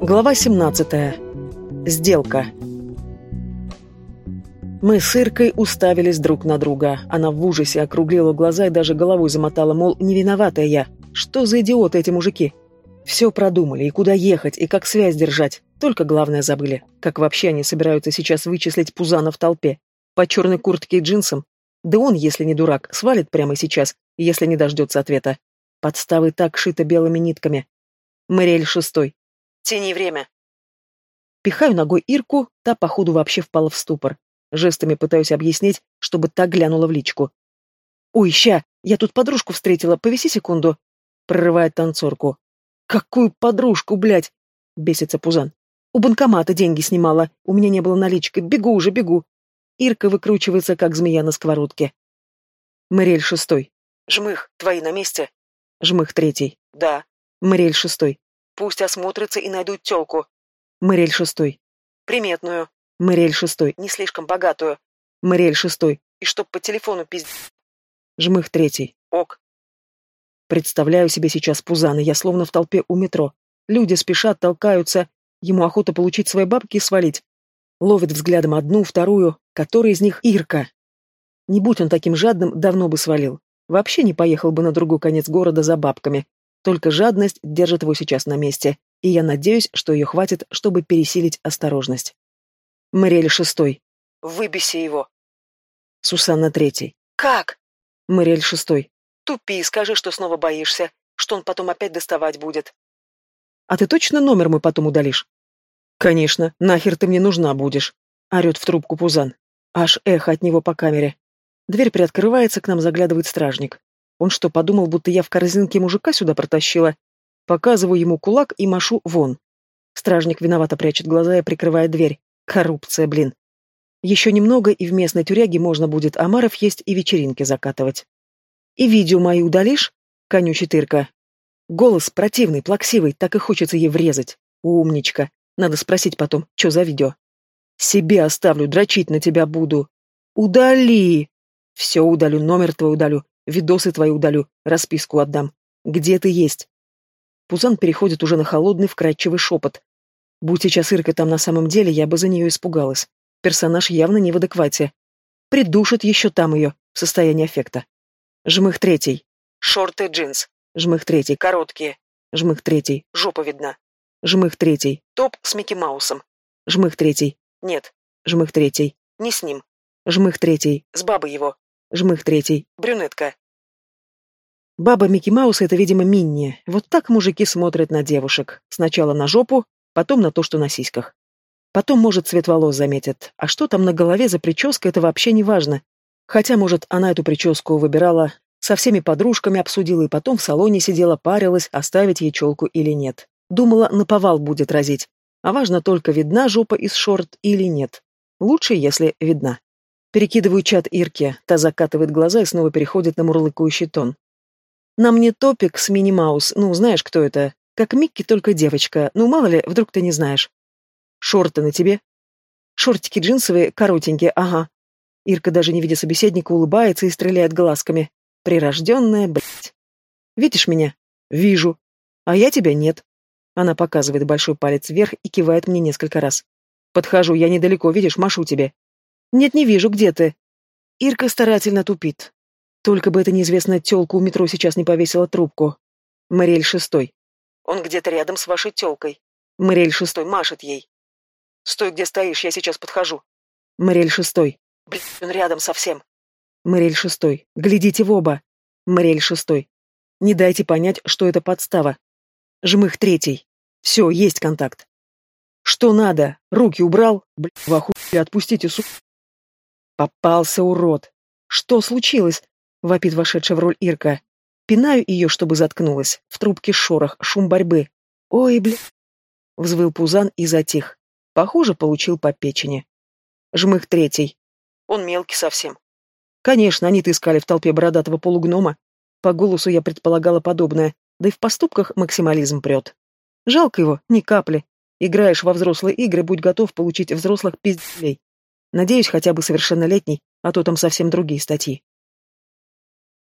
Глава 17. Сделка. Мы с Иркой уставились друг на друга. Она в ужасе округлила глаза и даже головой замотала, мол, не виноватая я. Что за идиоты эти мужики? Все продумали, и куда ехать, и как связь держать. Только главное забыли. Как вообще они собираются сейчас вычислить Пузана в толпе? По черной куртке и джинсам? Да он, если не дурак, свалит прямо сейчас, если не дождется ответа. Подставы так шито белыми нитками. Мэриэль шестой. Тяни время. Пихаю ногой Ирку, та, походу, вообще впала в ступор. Жестами пытаюсь объяснить, чтобы та глянула в личку. «Ой, ща, я тут подружку встретила, повиси секунду», — прорывает танцорку. «Какую подружку, блядь?» — бесится Пузан. «У банкомата деньги снимала, у меня не было налички, бегу уже, бегу». Ирка выкручивается, как змея на сковородке. Мариэль шестой. «Жмых, твои на месте?» Жмых третий. «Да». Мариэль шестой. Пусть осмотрятся и найдут тёлку. Мэриль шестой. Приметную. Мэриль шестой. Не слишком богатую. Мэриль шестой. И чтоб по телефону пиздец. Жмых третий. Ок. Представляю себе сейчас Пузана, я словно в толпе у метро. Люди спешат, толкаются. Ему охота получить свои бабки и свалить. Ловит взглядом одну, вторую. Которая из них Ирка? Не будь он таким жадным, давно бы свалил. Вообще не поехал бы на другой конец города за бабками. Только жадность держит его сейчас на месте, и я надеюсь, что ее хватит, чтобы пересилить осторожность. Мариэль шестой. Выбеси его. Сусанна третий. Как? Мариэль шестой. Тупи, скажи, что снова боишься, что он потом опять доставать будет. А ты точно номер мой потом удалишь? Конечно, нахер ты мне нужна будешь. Орет в трубку Пузан. Аж эхо от него по камере. Дверь приоткрывается, к нам заглядывает стражник. Он что, подумал, будто я в корзинке мужика сюда протащила? Показываю ему кулак и машу вон. Стражник виновато прячет глаза и прикрывает дверь. Коррупция, блин. Еще немного, и в местной тюряге можно будет омаров есть и вечеринки закатывать. «И видео мои удалишь?» — конючит Ирка. Голос противный, плаксивый, так и хочется ей врезать. Умничка. Надо спросить потом, что за видео. Себе оставлю, дрочить на тебя буду. Удали! Все удалю, номер твой удалю. Видосы твои удалю, расписку отдам. Где ты есть?» Пузан переходит уже на холодный, вкрадчивый шепот. Будь сейчас Ирка там на самом деле, я бы за нее испугалась. Персонаж явно не в адеквате. Придушит еще там ее, в состоянии аффекта. Жмых третий. Шорты джинс. Жмых третий. Короткие. Жмых третий. Жопа видна. Жмых третий. Топ с Микки Маусом. Жмых третий. Нет. Жмых третий. Не с ним. Жмых третий. С бабой его. Жмых третий. Брюнетка. Баба Микки Маус — это, видимо, Минни. Вот так мужики смотрят на девушек. Сначала на жопу, потом на то, что на сиськах. Потом, может, цвет волос заметят. А что там на голове за прическа, это вообще не важно. Хотя, может, она эту прическу выбирала, со всеми подружками обсудила и потом в салоне сидела, парилась, оставить ей челку или нет. Думала, наповал будет разить. А важно только, видна жопа из шорт или нет. Лучше, если видна. Перекидываю чат Ирке, та закатывает глаза и снова переходит на мурлыкающий тон. На мне топик с мини-маус, ну, знаешь, кто это? Как Микки, только девочка. Ну, мало ли, вдруг ты не знаешь. Шорты на тебе? Шортики джинсовые, коротенькие, ага. Ирка, даже не видя собеседника, улыбается и стреляет глазками. Прирожденная, блядь. Видишь меня? Вижу. А я тебя нет. Она показывает большой палец вверх и кивает мне несколько раз. Подхожу, я недалеко, видишь, машу тебе. «Нет, не вижу, где ты?» Ирка старательно тупит. Только бы эта неизвестная тёлка у метро сейчас не повесила трубку. Мариэль шестой. Он где-то рядом с вашей тёлкой. Мариэль шестой машет ей. Стой, где стоишь, я сейчас подхожу. Мариэль шестой. Блин, он рядом совсем. Мариэль шестой. Глядите в оба. Мариэль шестой. Не дайте понять, что это подстава. Жмых третий. Все, есть контакт. Что надо? Руки убрал? Блин, в охуе, отпустите, сука. Попался урод. Что случилось? Вопит вошедшая в роль Ирка. Пинаю ее, чтобы заткнулась. В трубке шорох, шум борьбы. Ой, бля. Взвыл Пузан и затих. Похоже, получил по печени. Жмых третий. Он мелкий совсем. Конечно, они-то искали в толпе бородатого полугнома. По голосу я предполагала подобное, да и в поступках максимализм прет. Жалко его, ни капли. Играешь во взрослые игры, будь готов получить взрослых пизделей. Надеюсь, хотя бы совершеннолетний, а то там совсем другие статьи.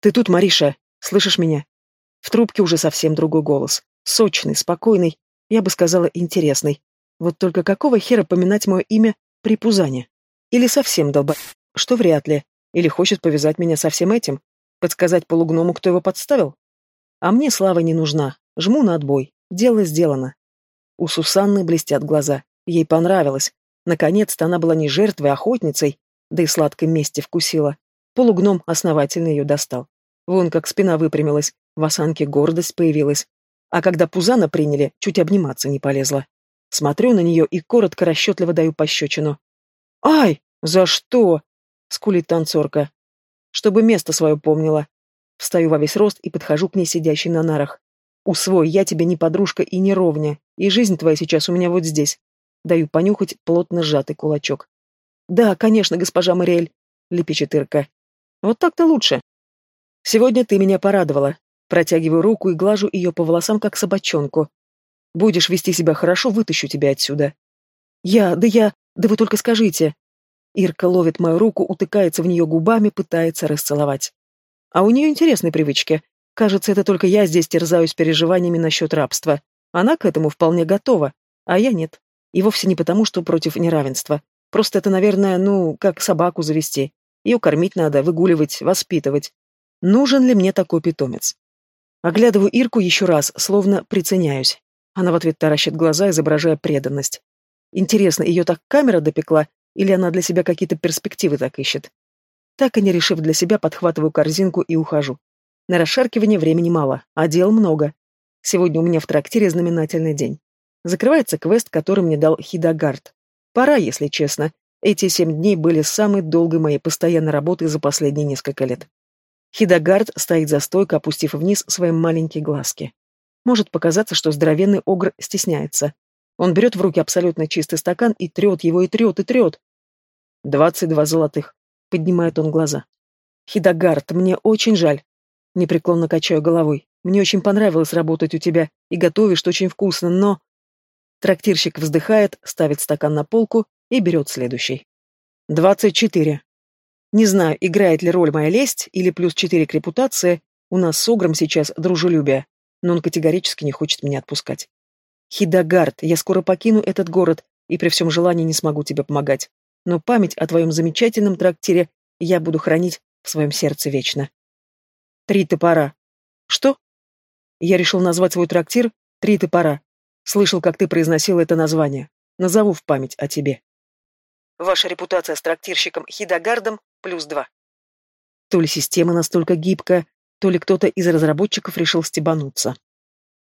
«Ты тут, Мариша? Слышишь меня?» В трубке уже совсем другой голос. Сочный, спокойный. Я бы сказала, интересный. Вот только какого хера поминать мое имя при Пузане? Или совсем долба... Что вряд ли. Или хочет повязать меня со всем этим? Подсказать полугному, кто его подставил? А мне слава не нужна. Жму на отбой. Дело сделано. У Сусанны блестят глаза. Ей понравилось. Наконец-то она была не жертвой, а охотницей, да и сладкой мести вкусила. Полугном основательно ее достал. Вон как спина выпрямилась, в осанке гордость появилась. А когда Пузана приняли, чуть обниматься не полезла. Смотрю на нее и коротко расчетливо даю пощечину. «Ай! За что?» — скулит танцорка. «Чтобы место свое помнила». Встаю во весь рост и подхожу к ней, сидящей на нарах. «Усвой, я тебе не подружка и не ровня, и жизнь твоя сейчас у меня вот здесь». Даю понюхать плотно сжатый кулачок. «Да, конечно, госпожа Мариэль», — лепечет Ирка. «Вот так-то лучше». «Сегодня ты меня порадовала». Протягиваю руку и глажу ее по волосам, как собачонку. «Будешь вести себя хорошо, вытащу тебя отсюда». «Я, да я, да вы только скажите». Ирка ловит мою руку, утыкается в нее губами, пытается расцеловать. А у нее интересные привычки. Кажется, это только я здесь терзаюсь переживаниями насчет рабства. Она к этому вполне готова, а я нет. И вовсе не потому, что против неравенства. Просто это, наверное, ну, как собаку завести. Ее кормить надо, выгуливать, воспитывать. Нужен ли мне такой питомец? Оглядываю Ирку еще раз, словно приценяюсь. Она в ответ таращит глаза, изображая преданность. Интересно, ее так камера допекла, или она для себя какие-то перспективы так ищет? Так и не решив для себя, подхватываю корзинку и ухожу. На расшаркивание времени мало, а дел много. Сегодня у меня в трактире знаменательный день. Закрывается квест, который мне дал Хидагард. Пора, если честно. Эти семь дней были самой долгой моей постоянной работой за последние несколько лет. Хидагард стоит за стойкой, опустив вниз свои маленькие глазки. Может показаться, что здоровенный огр стесняется. Он берет в руки абсолютно чистый стакан и трет его, и трет, и трет. «Двадцать два золотых», — поднимает он глаза. «Хидагард, мне очень жаль». Непреклонно качаю головой. «Мне очень понравилось работать у тебя, и готовишь очень вкусно, но...» Трактирщик вздыхает, ставит стакан на полку и берет следующий. «Двадцать четыре», не знаю, играет ли роль моя лесть или плюс четыре к репутации, у нас с Огром сейчас дружелюбие, но он категорически не хочет меня отпускать. Хидагард, я скоро покину этот город и при всем желании не смогу тебе помогать, но память о твоем замечательном трактире я буду хранить в своем сердце вечно. Три топора. Что? Я решил назвать свой трактир «Три топора». Слышал, как ты произносил это название. Назову в память о тебе. Ваша репутация с трактирщиком Хидагардом плюс два. То ли система настолько гибкая, то ли кто-то из разработчиков решил стебануться.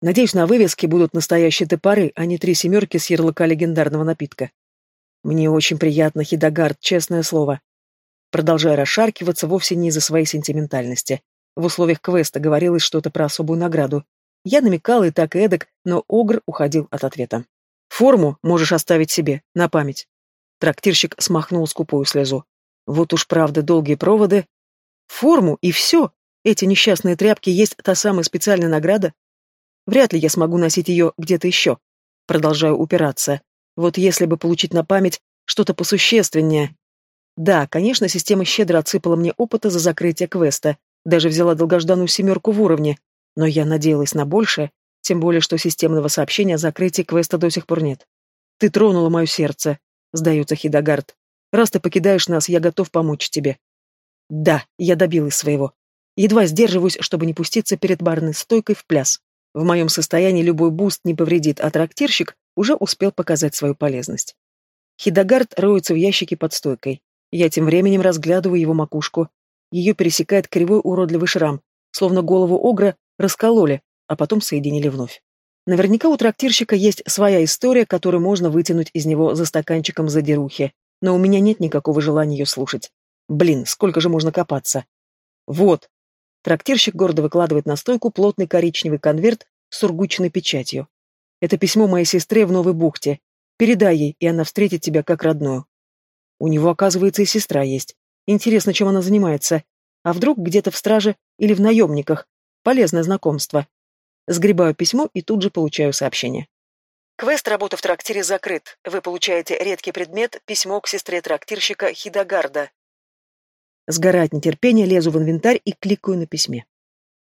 Надеюсь, на вывеске будут настоящие топоры, а не три семерки с ярлыка легендарного напитка. Мне очень приятно, Хидагард, честное слово. Продолжая расшаркиваться, вовсе не из-за своей сентиментальности. В условиях квеста говорилось что-то про особую награду. Я намекал и так и эдак, но Огр уходил от ответа. «Форму можешь оставить себе, на память». Трактирщик смахнул скупую слезу. Вот уж правда долгие проводы. Форму и все. Эти несчастные тряпки есть та самая специальная награда. Вряд ли я смогу носить ее где-то еще. Продолжаю упираться. Вот если бы получить на память что-то посущественнее. Да, конечно, система щедро отсыпала мне опыта за закрытие квеста, даже взяла долгожданную семерку в уровне, но я надеялась на большее, тем более, что системного сообщения о закрытии квеста до сих пор нет. Ты тронула мое сердце, сдается Хидагард. Раз ты покидаешь нас, я готов помочь тебе. Да, я добилась своего. Едва сдерживаюсь, чтобы не пуститься перед барной стойкой в пляс. В моем состоянии любой буст не повредит, а трактирщик уже успел показать свою полезность. Хидагард роется в ящике под стойкой. Я тем временем разглядываю его макушку. Ее пересекает кривой уродливый шрам, словно голову огра раскололи, а потом соединили вновь. Наверняка у трактирщика есть своя история, которую можно вытянуть из него за стаканчиком задирухи но у меня нет никакого желания ее слушать. Блин, сколько же можно копаться? Вот. Трактирщик гордо выкладывает на стойку плотный коричневый конверт с сургучной печатью. Это письмо моей сестре в Новой бухте. Передай ей, и она встретит тебя как родную. У него, оказывается, и сестра есть. Интересно, чем она занимается. А вдруг где-то в страже или в наемниках? Полезное знакомство. Сгребаю письмо и тут же получаю сообщение. Квест «Работа в трактире» закрыт. Вы получаете редкий предмет «Письмо к сестре трактирщика Хидагарда». Сгорает нетерпение, лезу в инвентарь и кликаю на письме.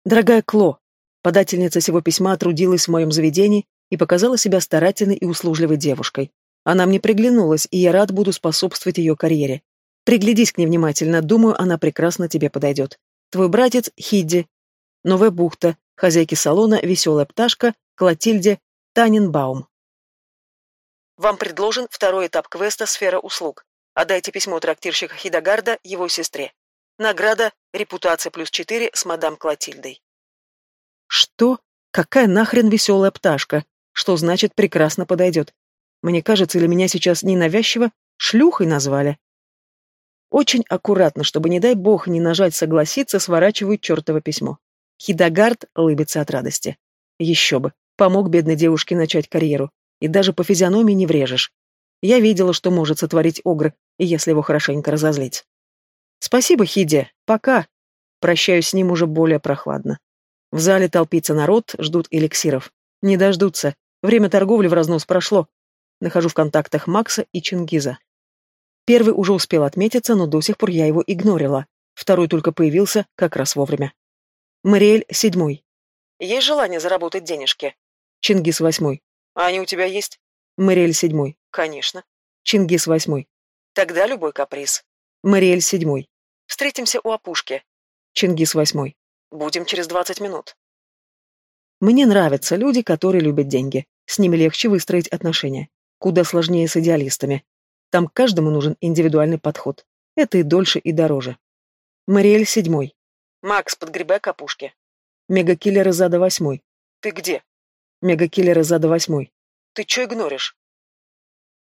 «Дорогая Кло, подательница сего письма трудилась в моем заведении и показала себя старательной и услужливой девушкой. Она мне приглянулась, и я рад буду способствовать ее карьере. Приглядись к ней внимательно, думаю, она прекрасно тебе подойдет. Твой братец Хидди. Новая бухта, хозяйки салона, веселая пташка, Клотильде, Таненбаум. Вам предложен второй этап квеста «Сфера услуг». Отдайте письмо трактирщика Хидагарда его сестре. Награда «Репутация плюс 4» с мадам Клотильдой. Что? Какая нахрен веселая пташка? Что значит прекрасно подойдет? Мне кажется, или меня сейчас ненавязчиво шлюхой назвали? Очень аккуратно, чтобы, не дай бог, не нажать «согласиться», сворачивают чертово письмо. Хидагард улыбится от радости. Еще бы, помог бедной девушке начать карьеру. И даже по физиономии не врежешь. Я видела, что может сотворить Огр, если его хорошенько разозлить. Спасибо, Хиде, пока. Прощаюсь с ним уже более прохладно. В зале толпится народ, ждут эликсиров. Не дождутся. Время торговли в разнос прошло. Нахожу в контактах Макса и Чингиза. Первый уже успел отметиться, но до сих пор я его игнорила. Второй только появился как раз вовремя. Мариэль седьмой. Есть желание заработать денежки? Чингис восьмой. А они у тебя есть? Мариэль седьмой. Конечно. Чингис восьмой. Тогда любой каприз. Мариэль седьмой. Встретимся у опушки. Чингис восьмой. Будем через двадцать минут. Мне нравятся люди, которые любят деньги. С ними легче выстроить отношения. Куда сложнее с идеалистами. Там каждому нужен индивидуальный подход. Это и дольше, и дороже. Мариэль седьмой. Макс, подгребай к опушке. Мегакиллер из ада восьмой. Ты где? Мегакиллер из ада восьмой. Ты чё игноришь?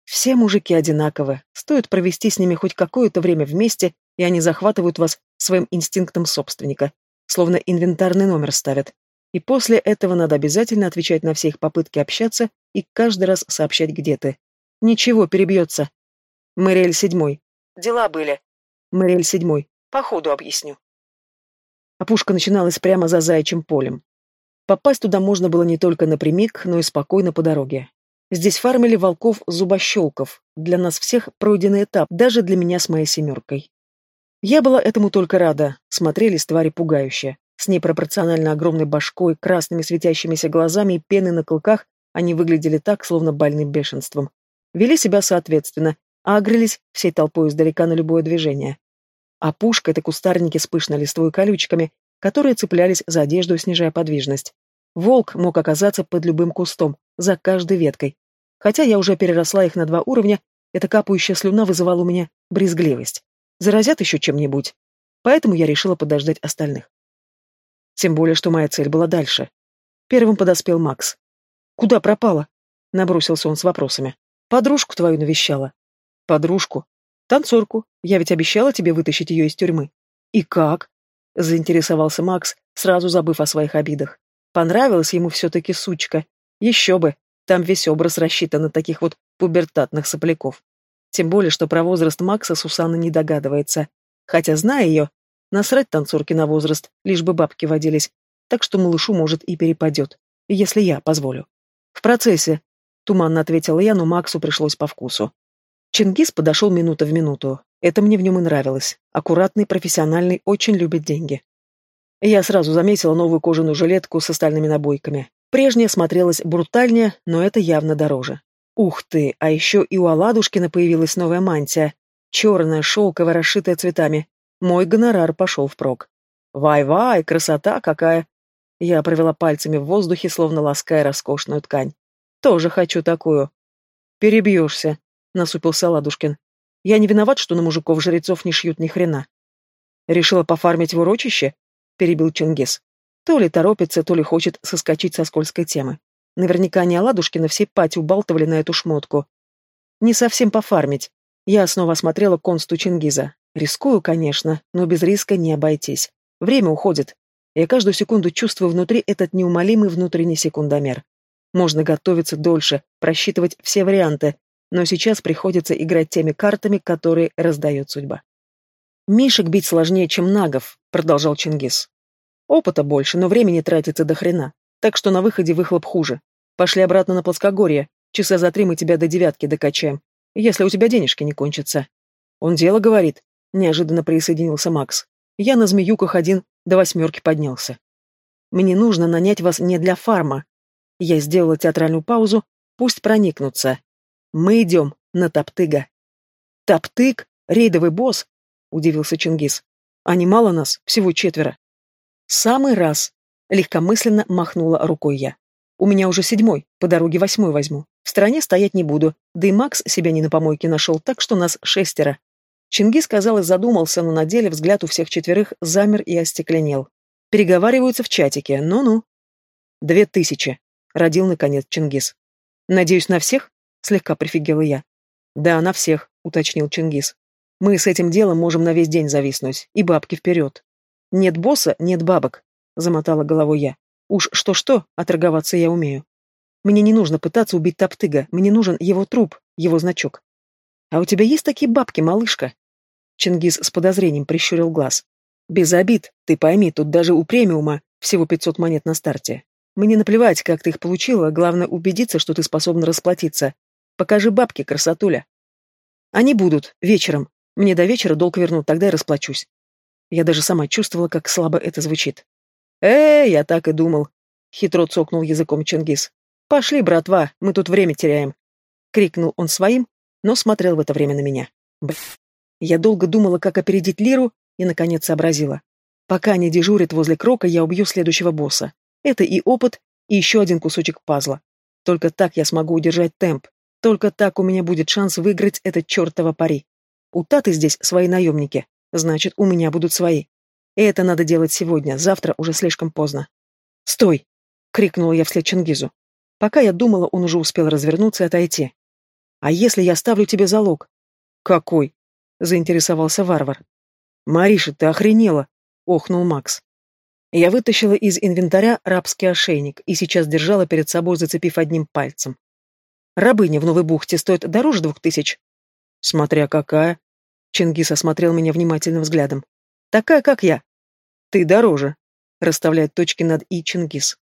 Все мужики одинаковы. Стоит провести с ними хоть какое-то время вместе, и они захватывают вас своим инстинктом собственника словно инвентарный номер ставят. И после этого надо обязательно отвечать на все их попытки общаться и каждый раз сообщать, где ты. Ничего, перебьется. Мэриэль седьмой. Дела были. Мэриэль седьмой. По ходу объясню. Опушка начиналась прямо за заячьим полем. Попасть туда можно было не только напрямик, но и спокойно по дороге. Здесь фармили волков-зубощелков. Для нас всех пройденный этап, даже для меня с моей семеркой. Я была этому только рада, смотрелись твари пугающе. С непропорционально огромной башкой, красными светящимися глазами и пеной на клыках они выглядели так, словно больным бешенством. Вели себя соответственно, а огрылись всей толпой издалека на любое движение. А пушка — это кустарники с пышной листвой и колючками, которые цеплялись за одежду, снижая подвижность. Волк мог оказаться под любым кустом, за каждой веткой. Хотя я уже переросла их на два уровня, эта капающая слюна вызывала у меня брезгливость. Заразят еще чем-нибудь. Поэтому я решила подождать остальных. Тем более, что моя цель была дальше. Первым подоспел Макс. «Куда пропала?» — набросился он с вопросами. «Подружку твою навещала». «Подружку? Танцорку. Я ведь обещала тебе вытащить ее из тюрьмы». «И как?» — заинтересовался Макс, сразу забыв о своих обидах. Понравилась ему все-таки сучка. Еще бы, там весь образ рассчитан на таких вот пубертатных сопляков. Тем более, что про возраст Макса Сусанна не догадывается. Хотя, зная ее, насрать танцорки на возраст, лишь бы бабки водились. Так что малышу, может, и перепадет. Если я позволю. В процессе. Туманно ответила я, но Максу пришлось по вкусу. Чингис подошел минута в минуту. Это мне в нем и нравилось. Аккуратный, профессиональный, очень любит деньги. Я сразу заметила новую кожаную жилетку с остальными набойками. Прежняя смотрелась брутальнее, но это явно дороже. Ух ты, а еще и у Аладушкина появилась новая мантия. Черная, шелковая, расшитая цветами. Мой гонорар пошел впрок. Вай-вай, красота какая! Я провела пальцами в воздухе, словно лаская роскошную ткань. Тоже хочу такую. Перебьешься, насупился Ладушкин. Я не виноват, что на мужиков-жрецов не шьют ни хрена. Решила пофармить в урочище? Перебил Чингис. То ли торопится, то ли хочет соскочить со скользкой темы. Наверняка не Аладушкина все пати убалтывали на эту шмотку. Не совсем пофармить. Я снова осмотрела консту Чингиза. Рискую, конечно, но без риска не обойтись. Время уходит. Я каждую секунду чувствую внутри этот неумолимый внутренний секундомер. Можно готовиться дольше, просчитывать все варианты, но сейчас приходится играть теми картами, которые раздает судьба. «Мишек бить сложнее, чем нагов», — продолжал Чингис. «Опыта больше, но времени тратится до хрена, так что на выходе выхлоп хуже. Пошли обратно на плоскогорье. Часа за три мы тебя до девятки докачаем, если у тебя денежки не кончатся. Он дело говорит. Неожиданно присоединился Макс. Я на змеюках один до восьмерки поднялся. Мне нужно нанять вас не для фарма. Я сделала театральную паузу, пусть проникнутся. Мы идем на Топтыга. Топтыг? Рейдовый босс? Удивился Чингис. А не мало нас, всего четверо. Самый раз. Легкомысленно махнула рукой я. У меня уже седьмой, по дороге восьмой возьму. В стороне стоять не буду, да и Макс себя не на помойке нашел, так что нас шестеро. Чингис, казалось, задумался, но на деле взгляд у всех четверых замер и остекленел. Переговариваются в чатике, ну-ну. Две тысячи, родил наконец Чингис. Надеюсь, на всех? Слегка прифигела я. Да, на всех, уточнил Чингис. Мы с этим делом можем на весь день зависнуть, и бабки вперед. Нет босса, нет бабок, замотала головой я. Уж что-что, а торговаться я умею. Мне не нужно пытаться убить Топтыга, мне нужен его труп, его значок. А у тебя есть такие бабки, малышка? Чингис с подозрением прищурил глаз. Без обид, ты пойми, тут даже у премиума всего 500 монет на старте. Мне наплевать, как ты их получила, главное убедиться, что ты способна расплатиться. Покажи бабки, красотуля. Они будут, вечером. Мне до вечера долг вернут, тогда и расплачусь. Я даже сама чувствовала, как слабо это звучит. «Э, я так и думал», — хитро цокнул языком Чингис. «Пошли, братва, мы тут время теряем», — крикнул он своим, но смотрел в это время на меня. Б. Я долго думала, как опередить Лиру, и, наконец, сообразила. Пока они дежурят возле Крока, я убью следующего босса. Это и опыт, и еще один кусочек пазла. Только так я смогу удержать темп. Только так у меня будет шанс выиграть этот чертово пари. У Таты здесь свои наемники. Значит, у меня будут свои. И это надо делать сегодня, завтра уже слишком поздно. «Стой!» — крикнула я вслед Чингизу. Пока я думала, он уже успел развернуться и отойти. «А если я ставлю тебе залог?» «Какой?» — заинтересовался варвар. «Мариша, ты охренела!» — охнул Макс. Я вытащила из инвентаря рабский ошейник и сейчас держала перед собой, зацепив одним пальцем. «Рабыня в Новой бухте стоит дороже двух тысяч?» «Смотря какая». Чингис осмотрел меня внимательным взглядом. «Такая, как я. Ты дороже, расставляет точки над «и» Чингис.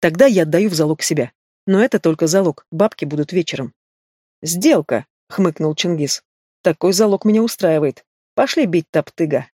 Тогда я отдаю в залог себя. Но это только залог, бабки будут вечером. Сделка, хмыкнул Чингис. Такой залог меня устраивает. Пошли бить топтыга.